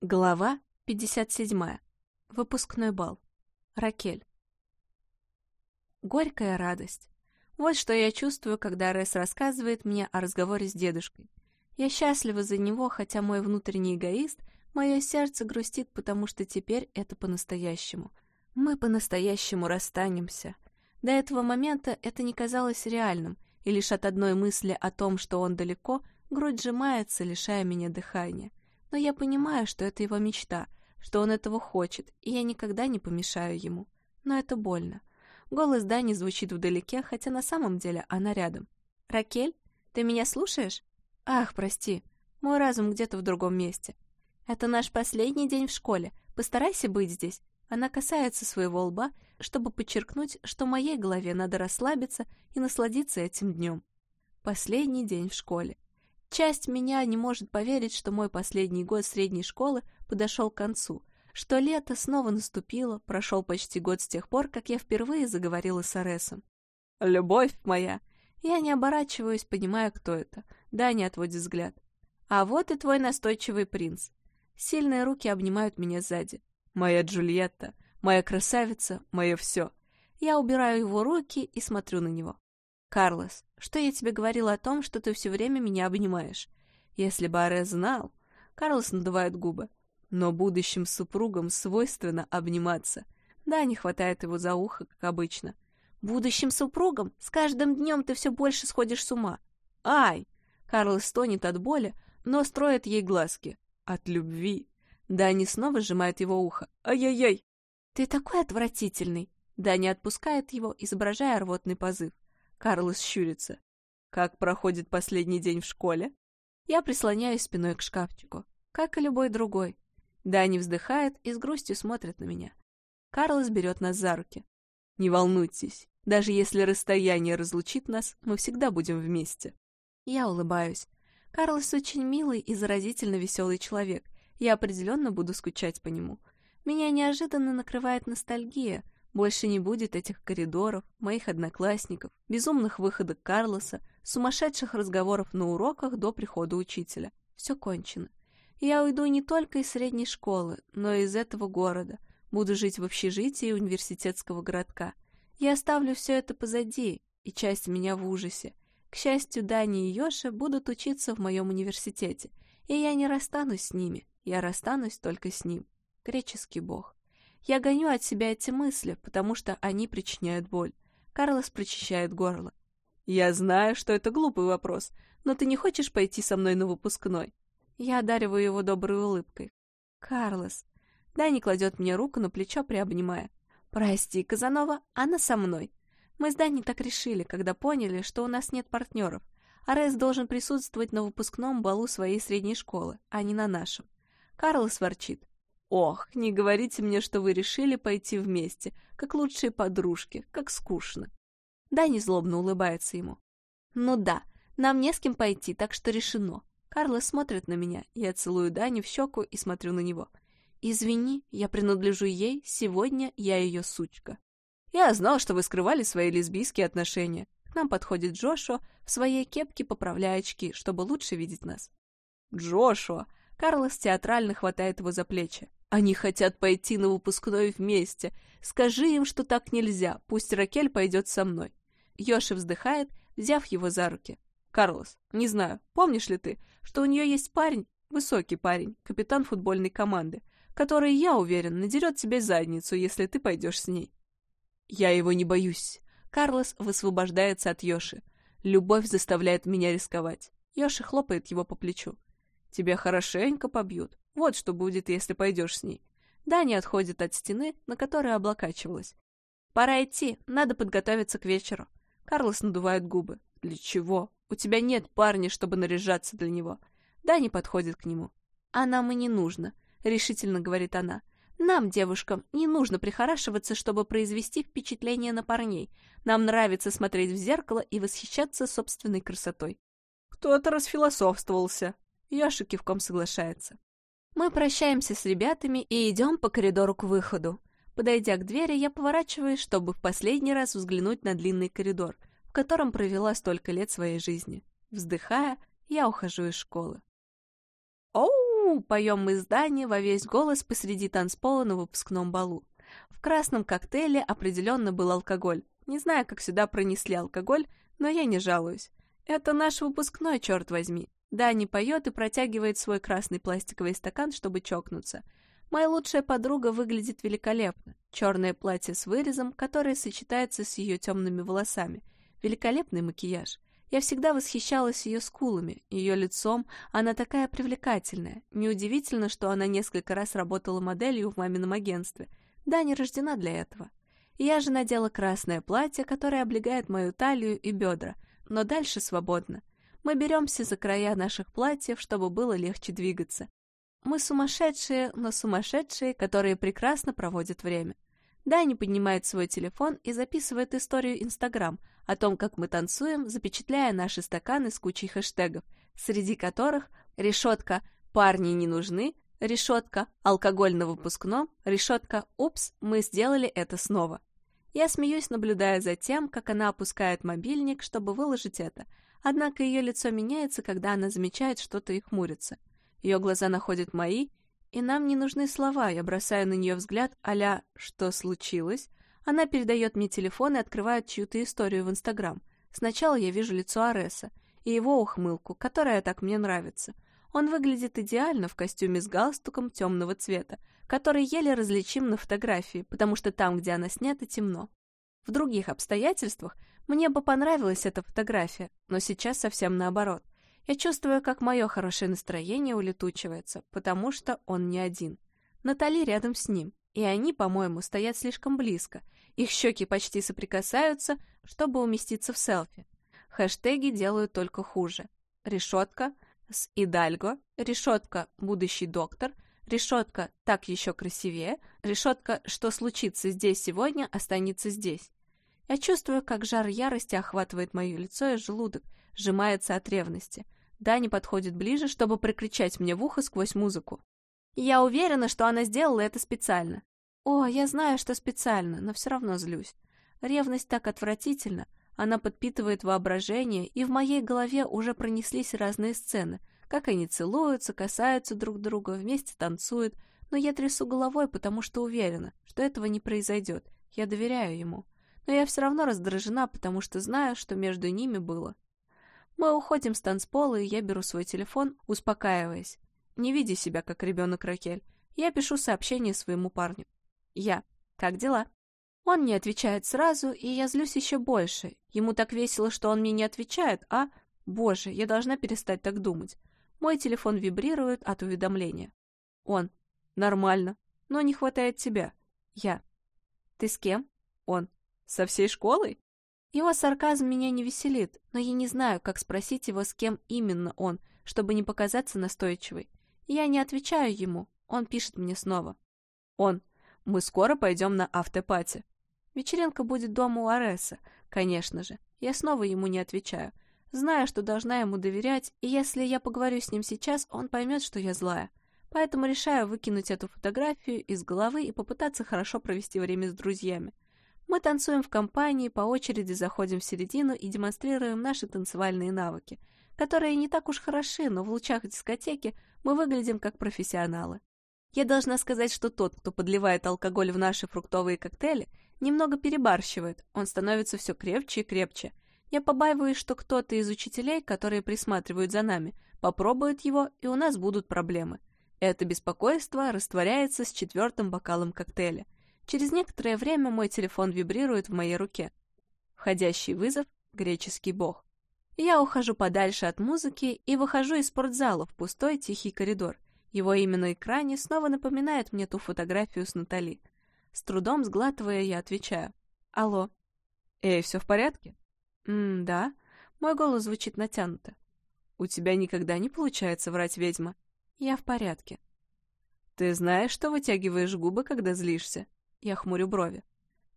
Глава 57. Выпускной бал. Ракель. Горькая радость. Вот что я чувствую, когда Рес рассказывает мне о разговоре с дедушкой. Я счастлива за него, хотя мой внутренний эгоист, мое сердце грустит, потому что теперь это по-настоящему. Мы по-настоящему расстанемся. До этого момента это не казалось реальным, и лишь от одной мысли о том, что он далеко, грудь сжимается, лишая меня дыхания. Но я понимаю, что это его мечта, что он этого хочет, и я никогда не помешаю ему. Но это больно. Голос Дани звучит вдалеке, хотя на самом деле она рядом. «Ракель, ты меня слушаешь?» «Ах, прости, мой разум где-то в другом месте. Это наш последний день в школе, постарайся быть здесь». Она касается своего лба, чтобы подчеркнуть, что моей голове надо расслабиться и насладиться этим днем. Последний день в школе. Часть меня не может поверить, что мой последний год средней школы подошел к концу, что лето снова наступило, прошел почти год с тех пор, как я впервые заговорила с Аресом. «Любовь моя!» Я не оборачиваюсь, понимая, кто это. Да, не отводит взгляд. «А вот и твой настойчивый принц». Сильные руки обнимают меня сзади. «Моя Джульетта, моя красавица, мое все». Я убираю его руки и смотрю на него. «Карлос, что я тебе говорила о том, что ты все время меня обнимаешь? Если бы Аре знал...» Карлос надувает губы. Но будущим супругам свойственно обниматься. Да, не хватает его за ухо, как обычно. «Будущим супругам? С каждым днем ты все больше сходишь с ума!» «Ай!» Карлос стонет от боли, но строит ей глазки. От любви. Дани снова сжимает его ухо. «Ай-яй-яй!» «Ты такой отвратительный!» Дани отпускает его, изображая рвотный позыв. Карлос щурится. Как проходит последний день в школе? Я прислоняюсь спиной к шкафчику, как и любой другой. Дани вздыхает и с грустью смотрит на меня. Карлос берет нас за руки. Не волнуйтесь, даже если расстояние разлучит нас, мы всегда будем вместе. Я улыбаюсь. Карлос очень милый и заразительно веселый человек. Я определенно буду скучать по нему. Меня неожиданно накрывает ностальгия — больше не будет этих коридоров, моих одноклассников, безумных выходок Карлоса, сумасшедших разговоров на уроках до прихода учителя. Все кончено. Я уйду не только из средней школы, но и из этого города. Буду жить в общежитии университетского городка. Я оставлю все это позади, и часть меня в ужасе. К счастью, Дани и Йоша будут учиться в моем университете, и я не расстанусь с ними, я расстанусь только с ним. Греческий бог. Я гоню от себя эти мысли, потому что они причиняют боль. Карлос прочищает горло. Я знаю, что это глупый вопрос, но ты не хочешь пойти со мной на выпускной? Я одариваю его доброй улыбкой. Карлос. Дани кладет мне руку на плечо, приобнимая. Прости, Казанова, она со мной. Мы с Дани так решили, когда поняли, что у нас нет партнеров. Арес должен присутствовать на выпускном балу своей средней школы, а не на нашем. Карлос ворчит. Ох, не говорите мне, что вы решили пойти вместе, как лучшие подружки, как скучно. Дани злобно улыбается ему. Ну да, нам не с кем пойти, так что решено. Карлос смотрит на меня, я целую Дани в щеку и смотрю на него. Извини, я принадлежу ей, сегодня я ее сучка. Я знал, что вы скрывали свои лесбийские отношения. К нам подходит Джошуа, в своей кепке поправляя очки, чтобы лучше видеть нас. Джошуа! Карлос театрально хватает его за плечи. Они хотят пойти на выпускной вместе. Скажи им, что так нельзя. Пусть Ракель пойдет со мной. Йоши вздыхает, взяв его за руки. Карлос, не знаю, помнишь ли ты, что у нее есть парень, высокий парень, капитан футбольной команды, который, я уверен, надерет тебе задницу, если ты пойдешь с ней. Я его не боюсь. Карлос высвобождается от Йоши. Любовь заставляет меня рисковать. Йоши хлопает его по плечу. Тебя хорошенько побьют. Вот что будет, если пойдешь с ней. Дани отходит от стены, на которой облокачивалась. Пора идти, надо подготовиться к вечеру. Карлос надувает губы. Для чего? У тебя нет парня, чтобы наряжаться для него. Дани подходит к нему. А нам и не нужно, решительно говорит она. Нам, девушкам, не нужно прихорашиваться, чтобы произвести впечатление на парней. Нам нравится смотреть в зеркало и восхищаться собственной красотой. Кто-то расфилософствовался. Яша кивком соглашается. Мы прощаемся с ребятами и идем по коридору к выходу. Подойдя к двери, я поворачиваюсь, чтобы в последний раз взглянуть на длинный коридор, в котором провела столько лет своей жизни. Вздыхая, я ухожу из школы. «Оу!» Поем мы здание во весь голос посреди танцпола на выпускном балу. В красном коктейле определенно был алкоголь. Не знаю, как сюда пронесли алкоголь, но я не жалуюсь. Это наш выпускной, черт возьми. Дани поет и протягивает свой красный пластиковый стакан, чтобы чокнуться. Моя лучшая подруга выглядит великолепно. Черное платье с вырезом, которое сочетается с ее темными волосами. Великолепный макияж. Я всегда восхищалась ее скулами, ее лицом, она такая привлекательная. Неудивительно, что она несколько раз работала моделью в мамином агентстве. Да, не рождена для этого. Я же надела красное платье, которое облегает мою талию и бедра, но дальше свободно. Мы беремся за края наших платьев, чтобы было легче двигаться. Мы сумасшедшие, но сумасшедшие, которые прекрасно проводят время. Дани поднимает свой телефон и записывает историю Инстаграм о том, как мы танцуем, запечатляя наши стаканы с кучей хэштегов, среди которых решетка «Парни не нужны», решетка «Алкоголь на выпускном», решетка «Упс, мы сделали это снова». Я смеюсь, наблюдая за тем, как она опускает мобильник, чтобы выложить это, однако ее лицо меняется, когда она замечает что-то и хмурится. Ее глаза находят мои, и нам не нужны слова, я бросаю на нее взгляд а «Что случилось?». Она передает мне телефон и открывает чью-то историю в Инстаграм. Сначала я вижу лицо Ареса и его ухмылку, которая так мне нравится. Он выглядит идеально в костюме с галстуком темного цвета, который еле различим на фотографии, потому что там, где она снята, темно. В других обстоятельствах мне бы понравилась эта фотография, но сейчас совсем наоборот. Я чувствую, как мое хорошее настроение улетучивается, потому что он не один. Натали рядом с ним, и они, по-моему, стоят слишком близко. Их щеки почти соприкасаются, чтобы уместиться в селфи. Хэштеги делают только хуже. Решетка с Идальго, решетка «Будущий доктор», решетка «Так еще красивее», решетка «Что случится здесь сегодня, останется здесь». Я чувствую, как жар ярости охватывает мое лицо и желудок, сжимается от ревности. Дани подходит ближе, чтобы прикричать мне в ухо сквозь музыку. Я уверена, что она сделала это специально. О, я знаю, что специально, но все равно злюсь. Ревность так отвратительна. Она подпитывает воображение, и в моей голове уже пронеслись разные сцены, как они целуются, касаются друг друга, вместе танцуют, но я трясу головой, потому что уверена, что этого не произойдет. Я доверяю ему но я все равно раздражена, потому что знаю, что между ними было. Мы уходим с танцпола, и я беру свой телефон, успокаиваясь. Не видя себя, как ребенок Ракель, я пишу сообщение своему парню. Я. Как дела? Он не отвечает сразу, и я злюсь еще больше. Ему так весело, что он мне не отвечает, а... Боже, я должна перестать так думать. Мой телефон вибрирует от уведомления. Он. Нормально, но не хватает тебя. Я. Ты с кем? Он. Со всей школой? Его сарказм меня не веселит, но я не знаю, как спросить его, с кем именно он, чтобы не показаться настойчивой. Я не отвечаю ему, он пишет мне снова. Он. Мы скоро пойдем на автопати. Вечеринка будет дома у Ареса, конечно же. Я снова ему не отвечаю. Знаю, что должна ему доверять, и если я поговорю с ним сейчас, он поймет, что я злая. Поэтому решаю выкинуть эту фотографию из головы и попытаться хорошо провести время с друзьями. Мы танцуем в компании, по очереди заходим в середину и демонстрируем наши танцевальные навыки, которые не так уж хороши, но в лучах дискотеки мы выглядим как профессионалы. Я должна сказать, что тот, кто подливает алкоголь в наши фруктовые коктейли, немного перебарщивает, он становится все крепче и крепче. Я побаиваюсь, что кто-то из учителей, которые присматривают за нами, попробует его, и у нас будут проблемы. Это беспокойство растворяется с четвертым бокалом коктейля – Через некоторое время мой телефон вибрирует в моей руке. Входящий вызов — греческий бог. Я ухожу подальше от музыки и выхожу из спортзала в пустой тихий коридор. Его имя на экране снова напоминает мне ту фотографию с Натали. С трудом сглатывая, я отвечаю. «Алло». «Эй, все в порядке?» «М, да». Мой голос звучит натянуто. «У тебя никогда не получается врать, ведьма?» «Я в порядке». «Ты знаешь, что вытягиваешь губы, когда злишься?» Я хмурю брови.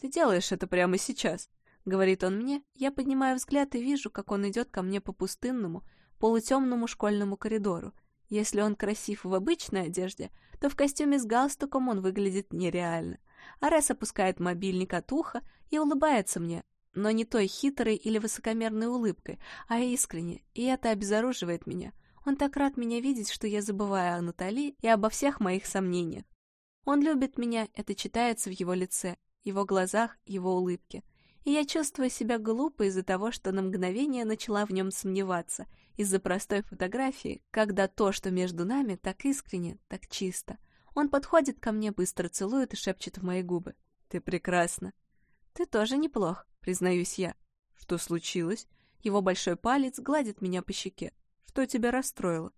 «Ты делаешь это прямо сейчас», — говорит он мне. Я поднимаю взгляд и вижу, как он идет ко мне по пустынному, полутемному школьному коридору. Если он красив в обычной одежде, то в костюме с галстуком он выглядит нереально. Арес опускает мобильник от уха и улыбается мне, но не той хитрой или высокомерной улыбкой, а искренне, и это обезоруживает меня. Он так рад меня видеть, что я забываю о Натали и обо всех моих сомнениях. Он любит меня, это читается в его лице, его глазах, его улыбке. И я чувствую себя глупо из-за того, что на мгновение начала в нем сомневаться, из-за простой фотографии, когда то, что между нами, так искренне, так чисто. Он подходит ко мне, быстро целует и шепчет в мои губы. «Ты прекрасна». «Ты тоже неплох», признаюсь я. «Что случилось?» Его большой палец гладит меня по щеке. «Что тебя расстроило?»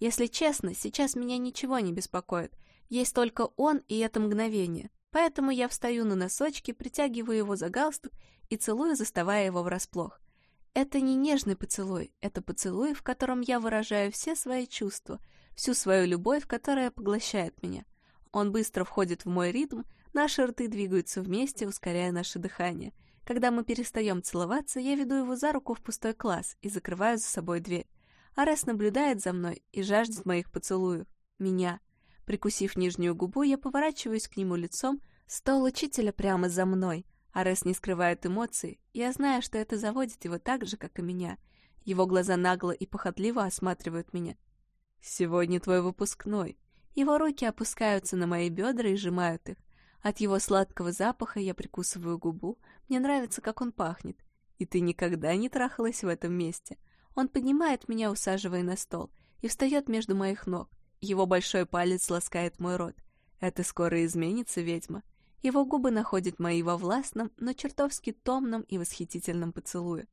Если честно, сейчас меня ничего не беспокоит. Есть только он и это мгновение. Поэтому я встаю на носочки, притягиваю его за галстук и целую, заставая его врасплох. Это не нежный поцелуй, это поцелуй, в котором я выражаю все свои чувства, всю свою любовь, которая поглощает меня. Он быстро входит в мой ритм, наши рты двигаются вместе, ускоряя наше дыхание. Когда мы перестаем целоваться, я веду его за руку в пустой класс и закрываю за собой дверь. Арес наблюдает за мной и жаждет моих поцелуев. Меня. Прикусив нижнюю губу, я поворачиваюсь к нему лицом, стол учителя прямо за мной. Арес не скрывает эмоций, я знаю, что это заводит его так же, как и меня. Его глаза нагло и похотливо осматривают меня. «Сегодня твой выпускной». Его руки опускаются на мои бедра и сжимают их. От его сладкого запаха я прикусываю губу, мне нравится, как он пахнет. И ты никогда не трахалась в этом месте. Он поднимает меня, усаживая на стол, и встает между моих ног. Его большой палец ласкает мой рот. Это скоро изменится, ведьма. Его губы находят мои во властном, но чертовски томном и восхитительном поцелуе.